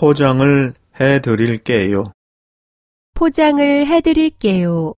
포장을 해 드릴게요. 포장을 해드릴게요.